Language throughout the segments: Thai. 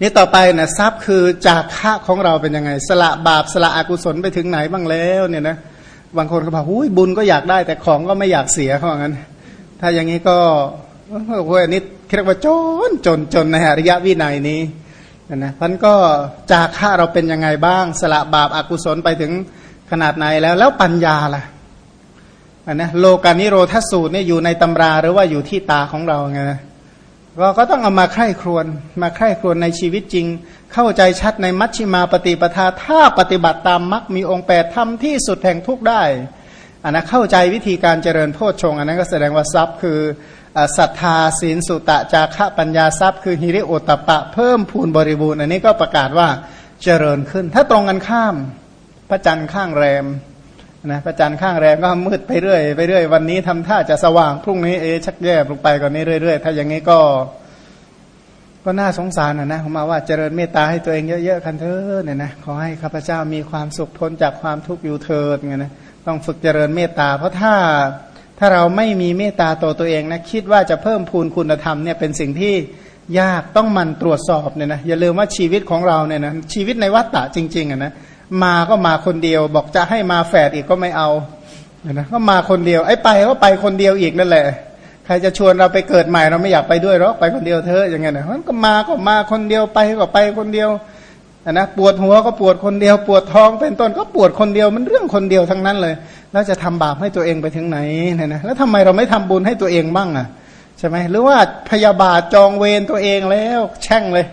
นี่ต่อไปนะทรัพย์คือจากค่าของเราเป็นยังไง สละบาปสละอกุศลไปถึงไหนบ้างแล้วเนี่ยนะบางคนก็บอกหุ้ยบุญก็อยากได้ แต่ของก็ไม่อยากเสียเขาบอกงั้น ถ้าอย่างนี้ก็โอ้โหอันนี้เรียกว่าจนจนจนในอริยวินัยนี้นะพันก็จากค่าเราเป็นยังไงบ้าง สละบาปอากุศลไปถึงขนาดไหนแล้ว แล้วปัญญาล่ะอันนะโลกานิโรธสูตรเนี่ยอยู่ในตำราหรือว่าอยู่ที่ตาของเราไง ก็ก็ต้องเอามาใคร่ครวญมาใคร่ครวญในชีวิตจริง เข้าใจชัดในมัชชิมาปฏิปทาถ้าปฏิบัติตามมัคมีองค์แปดทำที่สุดแห่งทุกได้อันนะเข้าใจวิธีการเจริญโพชฌงอันนั้นก็แสดงว่าทรัพย์คือศรัทธาศีลสุตะจาระปัญญาทรัพย์คือฮิริโอตปะ เพิ่มพูนบริบูรณ์ อันนี้ก็ประกาศว่าเจริญขึ้น ถ้าตรงกันข้าม พระจันทร์ข้างแรม นะพระจันทร์ข้างแรมก็มืดไปเรื่อยไปเรื่อยวันนี้ทำท่าจะสว่างพรุ่งนี้เอชักแย่ลงไปกว่านี้เรื่อยๆถ้าอย่างนี้ก็ ก็น่าสงสารนะนะผมมาว่าเจริญเมตตาให้ตัวเองเยอะๆกันเถอะเนี่ยนะขอให้ข้าพเจ้ามีความสุขพ้นจากความทุกข์อยู่เถิดไงนะต้องฝึกเจริญเมตตา เพราะถ้าถ้าเราไม่มีเมตตาต่อตัวเองนะคิดว่าจะเพิ่มพูนคุณธรรมเนี่ยเป็นสิ่งที่ยากต้องมันตรวจสอบเนี่ยนะอย่าลืมว่าชีวิตของเราเนี่ยนะชีวิตในวัฏฏะจริงๆอะนะ มาก็มาคนเดียว บอกจะให้มาแฝดอีกก็ไม่เอานะก็มาคนเดียวไอ้ไปก็ไปคนเดียวอีกนั่นแหละ ใครจะชวนเราไปเกิดใหม่เราไม่อยากไปด้วยหรอกไปคนเดียวเธออย่างเงี้ยนะมันก็มาก็มาคนเดียวไปก็ไปคนเดียวนะปวดหัวก็ปวดคนเดียว ปวดท้องเป็นต้นก็ปวดคนเดียวมันเรื่องคนเดียวทั้งนั้นเลย แล้วจะทำบาปให้ตัวเองไปถึงไหนเนี่ยนะแล้วทำไมเราไม่ทำบุญให้ตัวเองบ้างอะใช่ไหมหรือว่าพยาบาทจองเวรตัวเองแล้วแช่งเลย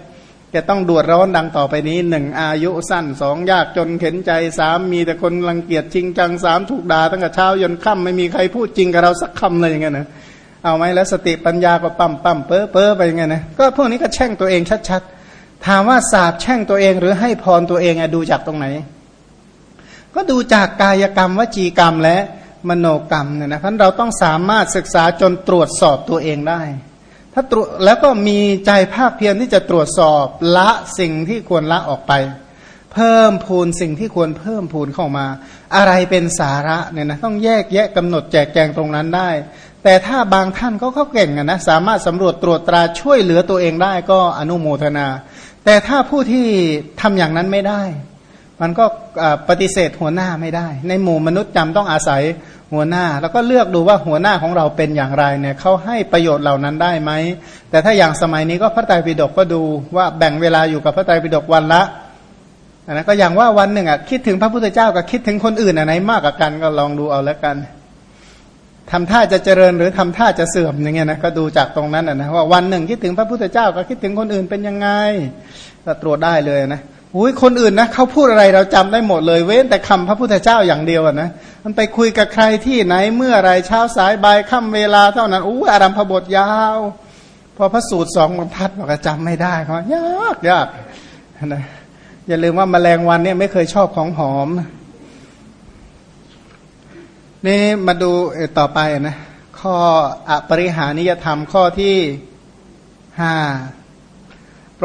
จะต้องดวดร้อนดังต่อไปนี้หนึ่งอายุสั้นสองยากจนเข็นใจสามมีแต่คนรังเกียจจริงจังสามถูกด่าตั้งแต่เช้ายันค่ำไม่มีใครพูดจริงกับเราสักคำเลยอย่างเงี้ยนะเอาไหมแล้วสติปัญญาก็ปั๊มปั๊มเป้อเป้อไปอย่างเงี้ยนะก็พวกนี้ก็แช่งตัวเองชัดๆ ถามว่าสาบแช่งตัวเองหรือให้พรตัวเองอดูจากตรงไหน ก็ดูจากกายกรรมวจีกรรมและมโนกรรมเนี่ยนะเพราะเราต้องสามารถศึกษาจนตรวจสอบตัวเองได้ ถ้าตรวจแล้วก็มีใจภาคเพียรที่จะตรวจสอบละสิ่งที่ควรละออกไป เพิ่มพูนสิ่งที่ควรเพิ่มพูนเข้ามา อะไรเป็นสาระเนี่ยนะต้องแยกแยะกำหนดแจกแจงตรงนั้นได้ แต่ถ้าบางท่านเขาเขาเก่งนะสามารถสำรวจตรวจตราช่วยเหลือตัวเองได้ก็อนุโมทนา แต่ถ้าผู้ที่ทำอย่างนั้นไม่ได้ มันก็ปฏิเสธหัวหน้าไม่ได้ ในหมู่มนุษย์จำต้องอาศัยหัวหน้า แล้วก็เลือกดูว่าหัวหน้าของเราเป็นอย่างไรเนี่ยเขาให้ประโยชน์เหล่านั้นได้ไหม แต่ถ้าอย่างสมัยนี้ก็พระไตรปิฎกก็ดูว่าแบ่งเวลาอยู่กับพระไตรปิฎกวันละนะก็อย่างว่าวันหนึ่งอะคิดถึงพระพุทธเจ้ากับคิดถึงคนอื่นอันไหนมากกว่ากันก็ลองดูเอาแล้วกันทำท่าจะเจริญหรือทำท่าจะเสื่อมอย่างเงี้ยนะก็ดูจากตรงนั้นนะว่าวันหนึ่งคิดถึงพระพุทธเจ้าก็คิดถึงคนอื่นเป็นยังไงก็ตรวจได้เลยนะ อุ้ยคนอื่นนะเขาพูดอะไรเราจำได้หมดเลยเว้นแต่คำพระพุทธเจ้าอย่างเดียวนะมันไปคุยกับใครที่ไหนเมื่อไรเช้าสายบ่ายค่ำเวลาเท่านั้นอู้อารัมพบทยาวพอพระสูตรสองบรรทัดบอกจำไม่ได้เขายากยากนะอย่าลืมว่าแมลงวันเนี่ยไม่เคยชอบของหอม นี่มาดูต่อไปนะ ข้ออปริหานิยธรรมข้อที่ห้า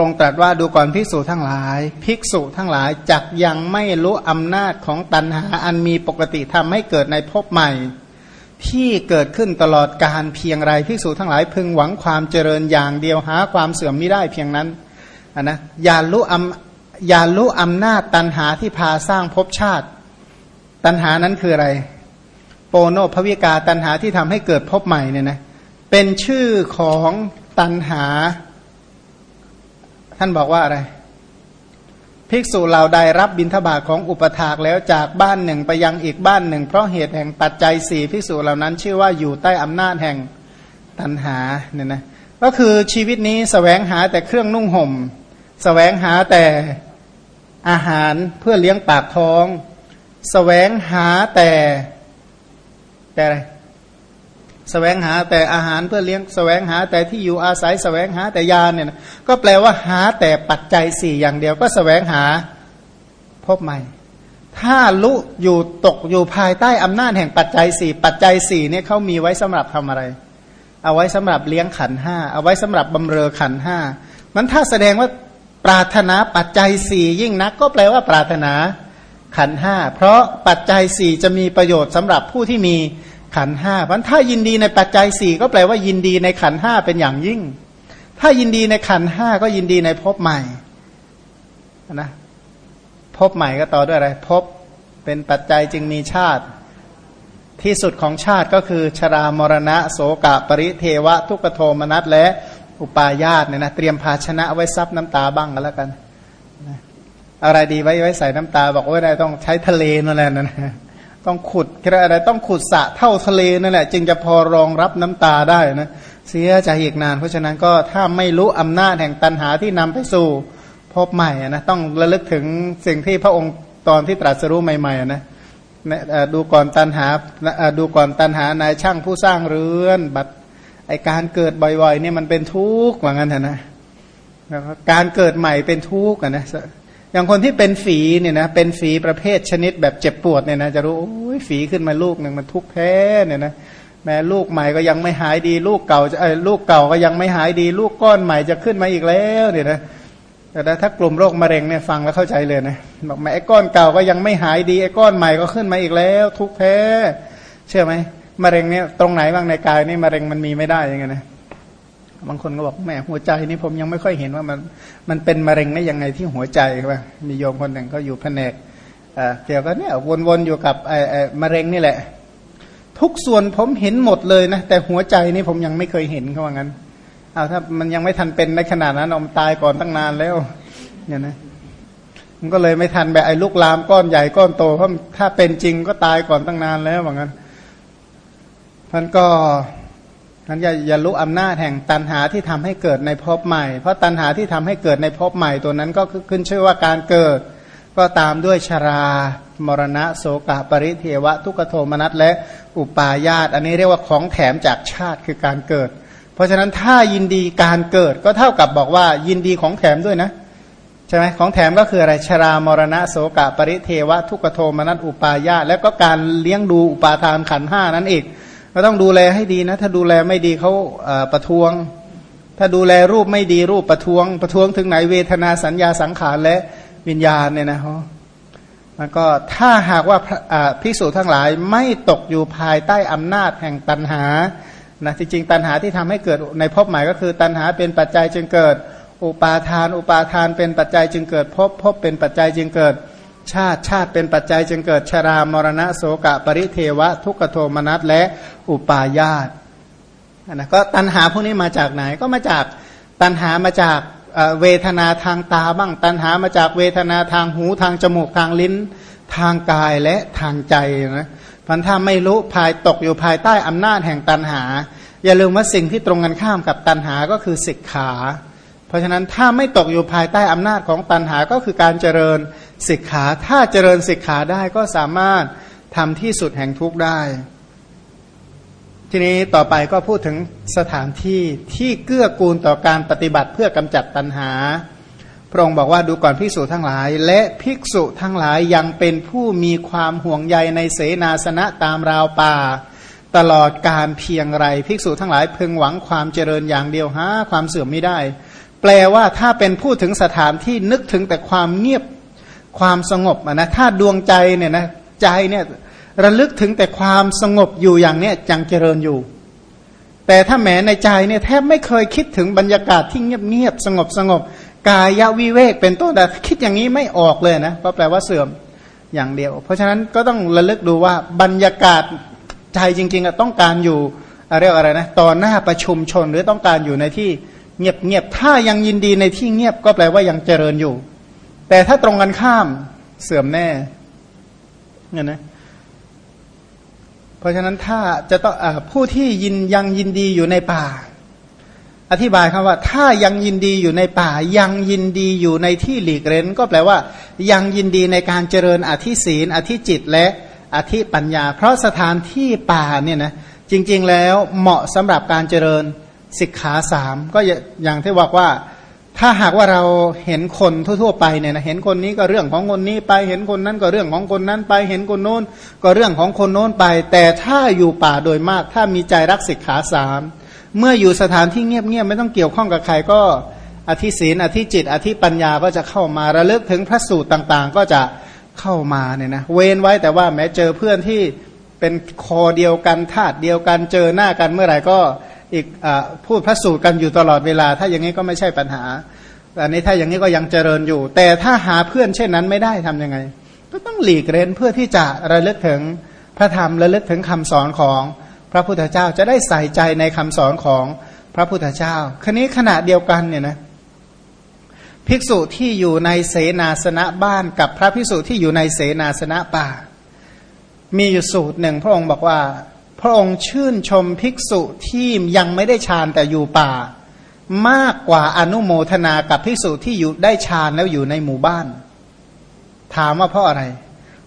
รงตรัสว่าดูก่อนภิกษุทั้งหลาย ภิกษุทั้งหลายจักยังไม่รู้อำนาจของตัณหาอันมีปกติทำให้เกิดในภพใหม่ ที่เกิดขึ้นตลอดการเพียงไรภิกษุทั้งหลายพึงหวังความเจริญอย่างเดียวหาความเสื่อมไม่ได้เพียงนั้นนนะอย่ารู้อำอย่ารู้อำนาจตัณหาที่พาสร้างภพชาติ ตัณหานั้นคืออะไร โปโนภวิกาตันหาที่ทำให้เกิดภพใหม่เนี่ยนะเป็นชื่อของตันหา ท่านบอกว่าอะไร ภิกษุเหล่าใดรับบิณฑบาตของอุปถากแล้วจากบ้านหนึ่งไปยังอีกบ้านหนึ่ง เพราะเหตุแห่งปัจจัยสี่ภิกษุเหล่านั้น ชื่อว่าอยู่ใต้อำนาจแห่งตันหาเนี่ยนะก็คือชีวิตนี้สแสวงหาแต่เครื่องนุ่งห่มสแสวงหาแต่อาหารเพื่อเลี้ยงปากท้องสแสวงหาแต่แต่อะไร สวงหาแต่อาหารเพื่อเลี้ยงแสวงหาแต่ที่อยู่อาศัยแสวงหาแต่ยาเนี่ยนะก็แปลว่าหาแต่ปัจจัยสี่อย่างเดียวก็แสวงหาพบใหม่ ถ้าลุอยู่ตกอยู่ภายใต้อำนาจแห่งปัจจัยสี่ปัจจัยสี่เนี่ยเขามีไว้สำหรับทำอะไร เอาไว้สำหรับเลี้ยงขันห้าเอาไว้สำหรับบำเรอขันห้ามันถ้าแสดงว่าปรารถนาปัจจัยสี่ยิ่งนัก ก็แปลว่าปรารถนาขันห้าเพราะปัจจัยสี่จะมีประโยชน์สำหรับผู้ที่มี ขันห้าเพราะถ้ายินดีในปัจจัยสี่ก็แปลว่ายินดีในขันห้าเป็นอย่างยิ่ง ถ้ายินดีในขันห้าก็ยินดีในภพใหม่นะพบใหม่ก็ต่อด้วยอะไรพบเป็นปัจจัยจึงมีชาติ ที่สุดของชาติก็คือ ชรามรณะโสกะปริเทวะ ทุกโทมนัสและอุปาญาตเนี่ยนะเตรียมภาชนะไว้ซับน้ำตาบ้างกันแล้วกันอะไรดีไว้ไว้ใส่น้ำตา บอกว่าได้ต้องใช้ทะเลนั่นแหละนะ ต้องขุดอะไรต้องขุดสะเท่าทะเลนั่นแหละ จึงจะพอรองรับน้ำตาได้นะเสียใจอีกนาน เพราะฉะนั้นก็ถ้าไม่รู้อำนาจแห่งตันหาที่นำไปสู่พบใหม่นะต้องระลึกถึงสิ่งที่พระองค์ตอนที่ตรัสรู้ใหม่ๆนะดูก่อนตันหาดูก่อนตันหานายช่างผู้สร้างเรือน บัดไอการเกิดบ่อยๆเนี่ยมันเป็นทุกข์ว่างั้นนะการเกิดใหม่เป็นทุกข์นะ อย่างคนที่เป็นฝีเนี่ยนะเป็นฝีประเภทชนิดแบบเจ็บปวดเนี่ยนะจะรู้โอ้ยฝีขึ้นมาลูกหนึ่งมันทุกข์แท้เนี่ยนะแม้ลูกใหม่ก็ยังไม่หายดี ลูกเก่าจะไอ้ลูกเก่าก็ยังไม่หายดี ลูกก้อนใหม่จะขึ้นมาอีกแล้วเนี่ยนะแต่ถ้ากลุ่มโรคมะเร็งเนี่ยฟังแล้วเข้าใจเลยนะบอกแม่ไอ้ก้อนเก่าก็ยังไม่หายดีไอ้ก้อนใหม่ก็ขึ้นมาอีกแล้ว ทุกแท้ เชื่อไหมมะเร็งเนี่ยตรงไหนบ้างในกายนี่มะเร็งมันมีไม่ได้ยังไงนะ บางคนก็บอกแม่หัวใจนี่ผมยังไม่ค่อยเห็นว่ามันมันเป็นมะเร็งได้ยังไงที่หัวใจว่ามีโยมคนหนึ่งก็อยู่แผนกเกี่ยวกับเนี่ยวนๆอยู่กับไอ้มะเร็งนี่แหละ ทุกส่วนผมเห็นหมดเลยนะแต่หัวใจนี่ผมยังไม่เคยเห็นเขาว่างั้นเอาถ้ามันยังไม่ทันเป็นในขนาดนั้นอมตายก่อนตั้งนานแล้วเนี่ยนะมันก็เลยไม่ทันแบบไอ้ลูกลามก้อนใหญ่ก้อนโตเพราะถ้าเป็นจริงก็ตายก่อนตั้งนานแล้วว่างั้นท่านก็ นั้นอย่าอย่ารู้อำนาจแห่งตันหาที่ทำให้เกิดในภพใหม่ เพราะตันหาที่ทำให้เกิดในภพใหม่ตัวนั้นก็ขึ้นชื่อว่าการเกิด ก็ตามด้วยชรา มรณะโสกะปริเทวะ ทุกโทมนัสและอุปาญาตอันนี้เรียกว่าของแถมจากชาติคือการเกิด เพราะฉะนั้นถ้ายินดีการเกิดก็เท่ากับบอกว่ายินดีของแถมด้วยนะใช่ไหมของแถมก็คืออะไรชรามรณะโสกะปริเทวะ ทุกโทมนัสอุปาญาตแล้วก็การเลี้ยงดูอุปาทานขันห้านั้นอีก ก็ต้องดูแลให้ดีนะ ถ้าดูแลไม่ดีเขาประท้วง ถ้าดูแลรูปไม่ดีรูปประท้วง ประท้วงถึงไหนเวทนาสัญญาสังขารและวิญญาณเนี่ยนะฮะมันก็ถ้าหากว่าภิกษุทั้งหลายไม่ตกอยู่ภายใต้อำนาจแห่งตันหานะจริงๆตันหาที่ทำให้เกิดในภพใหม่ก็คือตันหาเป็นปัจจัยจึงเกิด อุปาทาน อุปาทานเป็นปัจจัยจึงเกิดภพภพเป็นปัจจัยจึงเกิดชาติชาติเป็นปัจจัยจึงเกิดชรามรณะโสกะปริเทวะ ทุกโทมนัสและ อุปาญาตนะก็ตัณหาพวกนี้มาจากไหนก็มาจากตัณหามาจากเวทนาทางตาบ้าง ตัณหามาจากเวทนาทางหูทางจมูกทางลิ้น ทางกายและทางใจนะพันถ้าไม่รู้ภายตกอยู่ภายใต้อำนาจแห่งตัณหา อย่าลืมว่าสิ่งที่ตรงกันข้ามกับตัณหาก็คือสิกขา เพราะฉะนั้นถ้าไม่ตกอยู่ภายใต้อำนาจของตันหาก็คือการเจริญศิกขา ถ้าเจริญศิกขาได้ก็สามารถทำที่สุดแห่งทุกข์ได้ ทีนี้ต่อไปก็พูดถึงสถานที่ที่เกื้อกูลต่อการปฏิบัติเพื่อกำจัดตันหา พระองค์บอกว่าดูก่อนภิกษุทั้งหลาย และภิกษุทั้งหลายยังเป็นผู้มีความห่วงใยในเสนาสนะตามราวป่า ตลอดการเพียงไรภิกษุทั้งหลายพึงหวังความเจริญอย่างเดียวหาความเสื่อมไม่ได้ แปลว่าถ้าเป็นพูดถึงสถานที่นึกถึงแต่ความเงียบความสงบนะถ้าดวงใจเนี่ยนะใจเนี่ย ระลึกถึงแต่ความสงบอยู่อย่างเนี้ยจังเจริญอยู่ แต่ถ้าแหมในใจเนี่ยแทบไม่เคยคิดถึงบรรยากาศที่เงียบเงียบสงบสงบกายวิเวกเป็นต้นแต่คิดอย่างนี้ไม่ออกเลยนะก็แปลว่าเสื่อมอย่างเดียว เพราะฉะนั้นก็ต้องระลึกดูว่าบรรยากาศใจจริงๆต้องการอยู่เรียกอะไรนะตอนหน้าประชุมชนหรือต้องการอยู่ในที่เงียบเงียบถ้ายังยินดีในที่เงียบก็แปลว่ายังเจริญอยู่ แต่ถ้าตรงกันข้ามเสื่อมแน่เงี้ยนะ เพราะฉะนั้นถ้าจะต้องอผู้ที่ยินยังยินดีอยู่ในป่า อธิบายคำว่า ถ้ายังยินดีอยู่ในป่า ยังยินดีอยู่ในที่หลีกเร้น ก็แปลว่า ยังยินดีในการเจริญอธิศีลอธิจิตและอธิปัญญา เพราะสถานที่ป่าเนี่ยนะจริง ๆแล้วเหมาะสำหรับการเจริญสิกขาสามก็อย่างที่บอกว่า ถ้าหากว่าเราเห็นคนทั่วๆไปเนี่ยนะเห็นคนนี้ก็เรื่องของคนนี้ไปเห็นคนนั้นก็เรื่องของคนนั้นไปเห็นคนโน้น ก็เรื่องของคนโน้นไป แต่ถ้าอยู่ป่าโดยมาก ถ้ามีใจรักสิกขาสามเมื่ออยู่สถานที่เงียบๆไม่ต้องเกี่ยวข้องกับใครก็อธิศีนอธิจิต อธิปัญญาก็จะเข้ามาระลึกถึงพระสูตรต่างๆ ก็จะเข้ามาเนี่ยนะเว้นไว้แต่ว่าแม้เจอเพื่อนที่เป็นคอเดียวกันธาตุเดียวกันเจอหน้ากันเมื่อไหร่ก็ อีกอพูดพระสูตรกันอยู่ตลอดเวลา ถ้าอย่างนี้ก็ไม่ใช่ปัญหาอันนี้ถ้าอย่างนี้ก็ยังเจริญอยู่ แต่ถ้าหาเพื่อนเช่นนั้นไม่ได้ทํำยังไง ก็ต้องหลีกเล่นเพื่อที่จะระลึกถึงพระธรรมระลึกถึงคำสอนของพระพุทธเจ้าจะได้ใส่ใจในคำสอนของพระพุทธเจ้าคนี้ขณะเดียวกันเนี่ยนะภิกษุที่อยู่ในเสนาสนะบ้านกับพระภิกษุที่อยู่ในเสนาสนะป่า มีอยู่สูตรหนึ่งพระองค์บอกว่า พระองค์ชื่นชมภิกษุที่ยังไม่ได้ฌานแต่อยู่ป่า มากกว่าอนุโมทนากับภิกษุที่อยู่ได้ฌานแล้วอยู่ในหมู่บ้าน ถามว่าเพราะอะไร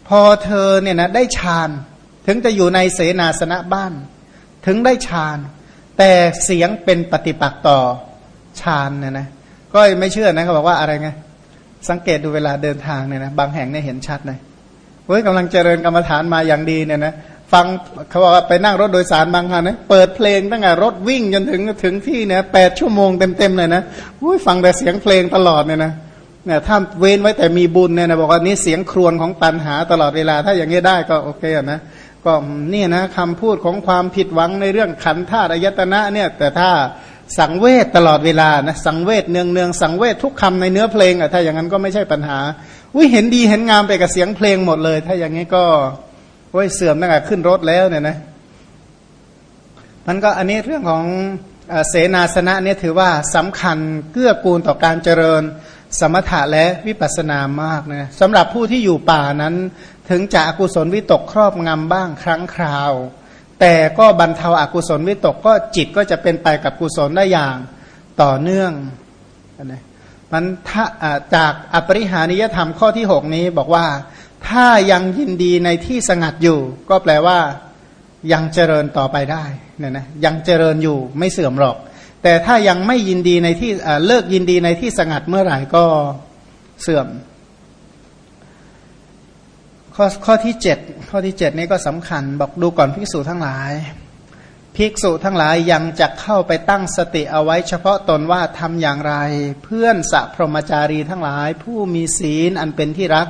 พอเธอเนี่ยนะได้ฌานถึงจะอยู่ในเสนาสนะบ้าน ถึงได้ฌานแต่เสียงเป็นปฏิปักษ์ต่อฌานเนี่ยนะก็ไม่เชื่อนะเขาบอกว่าอะไรไงสังเกตดูเวลาเดินทางเนี่ยนะบางแห่งเนี่ยเห็นชัดเลยเฮ้ยกำลังเจริญกรรมฐานมาอย่างดีเนี่ยนะ ฟังเขาบอกว่าไปนั่งรถโดยสารบางคันนะเปิดเพลงตั้งแต่รถวิ่งจนถึงถึงที่เนี่ยแปดชั่วโมงเต็มๆเลยนะอุ้ยฟังแต่เสียงเพลงตลอดเนี่ยนะเนี่ยถ้าเว้นไว้แต่มีบุญเนี่ยนะบอกว่านี่เสียงครวญของปัญหาตลอดเวลา ถ้าอย่างนี้ได้ก็โอเคนะก็นี่นะคำพูดของความผิดหวังในเรื่องขันธ์ธาตุอายตนะเนี่ย แต่ถ้าสังเวชตลอดเวลานะสังเวชเนืองเนืองสังเวชทุกคำในเนื้อเพลงอะถ้าอย่างนั้นก็ไม่ใช่ปัญหาอุ้ยเห็นดีเห็นงามไปกับเสียงเพลงหมดเลย ถ้าอย่างนี้ก็ โอ้ยเสื่อมตั้งแต่ขึ้นรถแล้วเนี่ยนะมันก็อันนี้เรื่องของเสนาสนะเนี่ยถือว่าสำคัญเกื้อกูลต่อการเจริญสมถะและวิปัสสนามากนะสำหรับผู้ที่อยู่ป่านั้นถึงจะอกุศลวิตกครอบงำบ้างครั้งคราว แต่ก็บรรเทาอากุศลวิตกก็จิตก็จะเป็นไปกับกุศลได้อย่างต่อเนื่องนะมันถ้าจากอปริหานิยธรรมข้อที่ 6 นี้บอกว่า ถ้ายังยินดีในที่สงัดอยู่ ก็แปลว่ายังเจริญต่อไปได้เนี่ยนะยังเจริญอยู่ไม่เสื่อมหรอก แต่ถ้ายังไม่ยินดีในที่เลิกยินดีในที่สงัดเมื่อไหร่ก็เสื่อม ข้อข้อที่เจ็ดข้อที่เจ็ดนี่ก็สำคัญ บอกดูก่อนภิกษุทั้งหลายภิกษุทั้งหลายยังจะเข้าไปตั้งสติเอาไว้เฉพาะตนว่าทำอย่างไร เพื่อนสัพรมจารีทั้งหลาย ผู้มีศีลอันเป็นที่รัก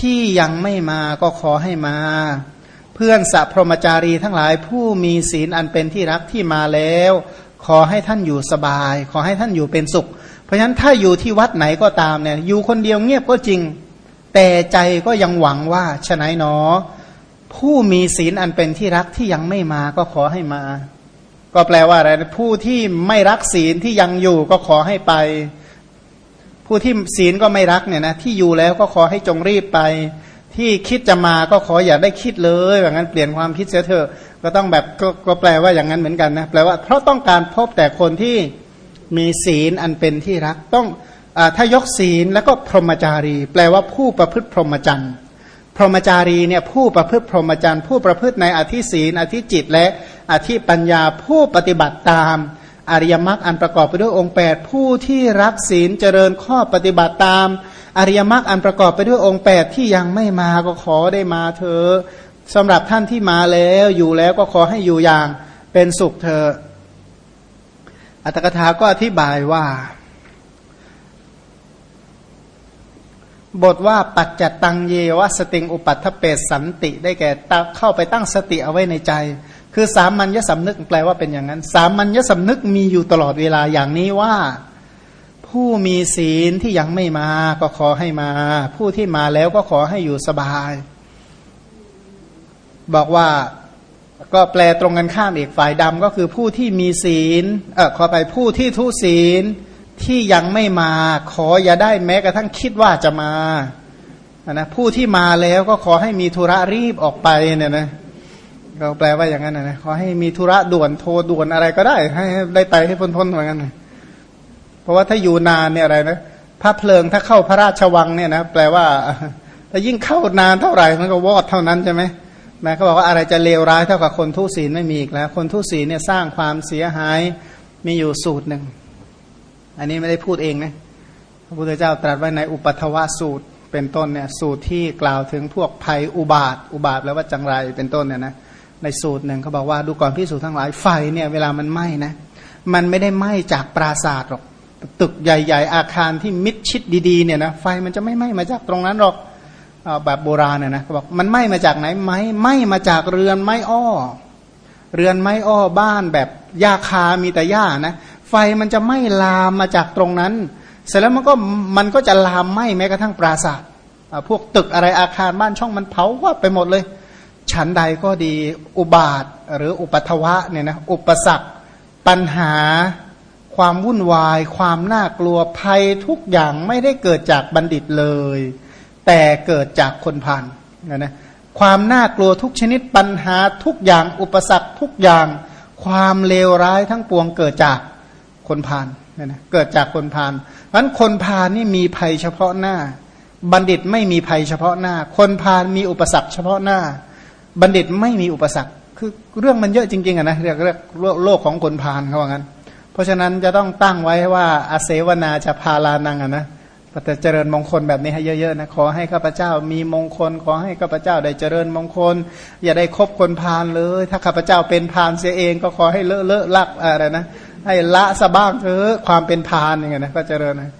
ที่ยังไม่มาก็ขอให้มา เพื่อนสัพรมจารีทั้งหลายผู้มีศีลอันเป็นที่รักที่มาแล้ว ขอให้ท่านอยู่สบาย ขอให้ท่านอยู่เป็นสุข เพราะฉะนั้นถ้าอยู่ที่วัดไหนก็ตามเนี่ยอยู่คนเดียวเงียบก็จริง แต่ใจก็ยังหวังว่าฉะไหนหนอ ผู้มีศีลอันเป็นที่รักที่ยังไม่มาก็ขอให้มา ก็แปลว่าอะไรผู้ที่ไม่รักศีลที่ยังอยู่ก็ขอให้ไป ผู้ที่ศีลก็ไม่รักเนี่ยนะที่อยู่แล้วก็ขอให้จงรีบไป ที่คิดจะมาก็ขออย่าได้คิดเลยแบบนั้นเปลี่ยนความคิดเสียเถอะก็ต้องแบบกก็แปลว่าอย่างนั้นเหมือนกันนะแปลว่าเพราะต้องการพบแต่คนที่มีศีลอันเป็นที่รักต้องอถ้ายกศีลแล้วก็พรหมจารี แปลว่าผู้ประพฤติพรหมจรรย์พรหมจารีเนี่ยผู้ประพฤติพรหมจรรย์ผู้ประพฤติในอธิศีลอธิจิตและอธิปัญญาผู้ปฏิบัติตาม อริยมรรคอันประกอบไปด้วยองค์ 8 ผู้ที่รักศีลเจริญข้อปฏิบัติตาม อริยมรรคอันประกอบไปด้วยองค์ 8 ที่ยังไม่มาก็ขอได้มาเถอะสำหรับท่านที่มาแล้วอยู่แล้วก็ขอให้อยู่อย่างเป็นสุขเธออัตถกถาก็อธิบายว่า บทว่าปัจจตังเยวสติงอุปัฏฐเปสสันติ ได้แก่เข้าไปตั้งสติเอาไว้ในใจ คือสามัญญสำนึกแปลว่าเป็นอย่างนั้น สามัญญสำนึกมีอยู่ตลอดเวลาอย่างนี้ว่า ผู้มีศีลที่ยังไม่มาก็ขอให้มา ผู้ที่มาแล้วก็ขอให้อยู่สบาย บอกว่าก็แปลตรงกันข้ามอีกฝ่ายดำก็คือผู้ที่มีศีลเออขอไปผู้ที่ทุศีลที่ยังไม่มา ขออย่าได้แม้กระทั่งคิดว่าจะมานะผู้ที่มาแล้วก็ขอให้มีธุระรีบออกไปเนี่ยนะ ก็แปลว่าอย่างนั้นนะขอให้มีธุระด่วนโทรด่วนอะไรก็ได้ ให้ได้ไปให้พ้นๆเหมือนกันเพราะว่าถ้าอยู่นานเนี่ยอะไรนะพระเพลิงถ้าเข้าพระราชวังเนี่ยนะแปลว่าถ้ายิ่งเข้านานเท่าไหร่มันก็วอดเท่านั้นใช่ไหมนะเขาบอกว่าอะไรจะเลวร้ายเท่ากับคนทุศีลไม่มีอีกแล้ว คนทุศีลเนี่ยสร้างความเสียหายมีอยู่สูตรหนึ่ง อันนี้ไม่ได้พูดเองนะพระพุทธเจ้าตรัสไว้ในอุปัทวสูตรเป็นต้นเนี่ยสูตรที่กล่าวถึงพวกภัยอุบาท อุบาทแล้วว่าจังไรเป็นต้นเนี่ยนะ ในสูตรหนึ่งเขาบอกว่าดูก่อนพิสูจทั้งหลายไฟเนี่ยเวลามันไหม้นะ มันไม่ได้ไหม้จากปราศาสตร์หรอก ตึกใหญ่ๆ อาคารที่มิดชิดดีๆเนี่ยนะไฟมันจะไม่ไหม้มาจากตรงนั้นหรอกแบบโบราณน่ยนะเขาบอกมันไหม้มาจากไหนไหมไหม้มาจากเรือนไม้อ้อ เรือนไม้อ้อบ้านแบบหญ้าคามีแต่หญ้านะไฟมันจะไหม้ลามมาจากตรงนั้น เสร็จแล้วมันก็มันก็จะลามไหม้แม้กระทั่งปราสาทพวกตึกอะไรอาคารบ้านช่องมันเผาว่าไปหมดเลย ฉันใดก็ดีอุบาทหรืออุปัทวะเนี่ยนะอุปสรรคปัญหา ความวุ่นวาย ความน่ากลัวภัยทุกอย่างไม่ได้เกิดจากบัณฑิตเลย แต่เกิดจากคนผ่านนะนะความน่ากลัวทุกชนิดปัญหาทุกอย่าง อุปสรรคทุกอย่าง ความเลวร้ายทั้งปวงเกิดจากคนผ่านนะนะเกิดจากคนผ่านเพราะนั้นคนผ่านนี่มีภัยเฉพาะหน้า บัณฑิตไม่มีภัยเฉพาะหน้า คนผ่านมีอุปสรรคเฉพาะหน้า บัณฑิตไม่มีอุปสรรค คือเรื่องมันเยอะจริงๆอะนะเรียกเรียกโลกของคนผ่านเขาว่างั้น เพราะฉะนั้นจะต้องตั้งไว้ว่าอาเสวนาจะพาลานังอะนะแต่เจริญมงคลแบบนี้ให้เยอะๆนะขอให้ข้าพเจ้ามีมงคล ขอให้ข้าพเจ้าได้เจริญมงคล อย่าได้คบคนพาลเลย ถ้าข้าพเจ้าเป็นพาลเสียเองก็ขอให้เลอะเลอะลักอะไรนะให้ละสะบ้างเถอะความเป็นพาลอย่างเงี้ยนะก็เจริญนะ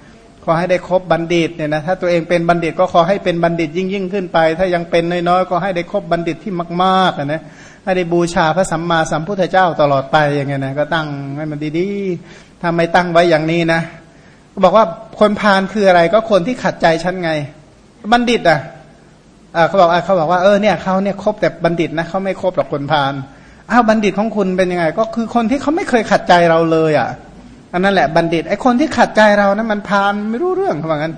ขอให้ได้คบบัณฑิตเนี่ยนะถ้าตัวเองเป็นบัณฑิตก็ขอให้เป็นบัณฑิตยิ่งยิ่งขึ้นไป ถ้ายังเป็นน้อยๆก็ให้ได้คบบัณฑิตที่มากๆนะให้ได้บูชาพระสัมมาสัมพุทธเจ้าตลอดไปอย่างเงี้ยนะก็ตั้งให้มันดีๆถ้าไม่ตั้งไว้อย่างนี้นะบอกว่าคนพาลคืออะไรก็คนที่ขัดใจฉันไง บัณฑิตอะเขาบอกเขาบอกว่าเออเนี่ยเขาเนี่ยคบแต่บัณฑิตนะเขาไม่คบหรอกคนพาลอ้าวบัณฑิตของคุณเป็นยังไง ก็คือคนที่เขาไม่เคยขัดใจเราเลยอะ อันนั้นแหละบัณฑิตไอ้คนที่ขัดใจเรานะั้นมันพานไม่รู้เรื่องเขาบอกงั้น